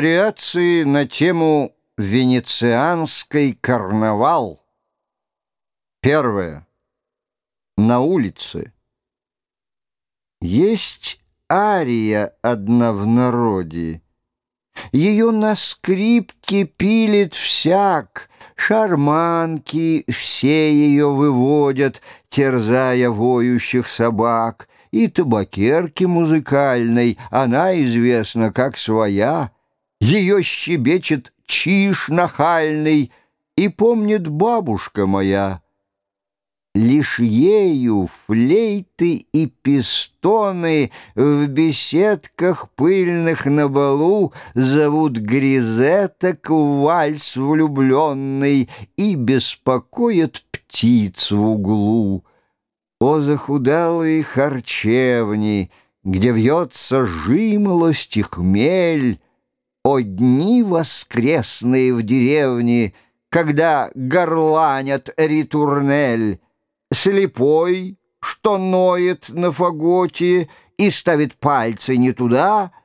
Вариации на тему «Венецианский карнавал». Первое. На улице. Есть ария одна в народе. Ее на скрипке пилит всяк, Шарманки все ее выводят, терзая воющих собак, И табакерки музыкальной она известна как своя — ее щебечет чиш нахальный, И помнит бабушка моя. Лишь ею флейты и пистоны В беседках пыльных на балу Зовут гризеток в вальс влюбленный И беспокоят птиц в углу. О захудалые харчевни, Где вьется жимолость и хмель, о дни воскресные в деревне, Когда горланят ритурнель, Слепой, что ноет на фаготе И ставит пальцы не туда —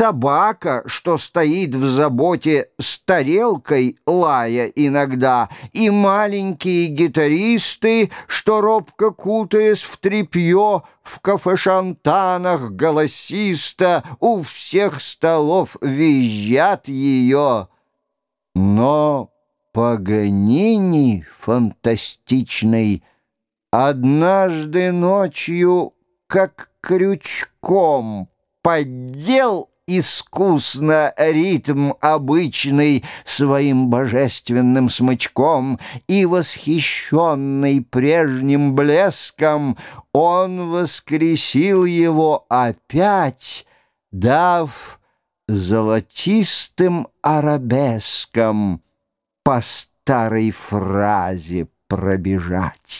собака, что стоит в заботе с тарелкой, лая иногда, и маленькие гитаристы, что робко кутаясь в тряпье, в кафе-шантанах голосиста у всех столов визжат ее. Но Паганини фантастичный однажды ночью как крючком поддел искусно ритм обычный своим божественным смычком, и, восхищенный прежним блеском, он воскресил его опять, дав золотистым арабеском по старой фразе пробежать.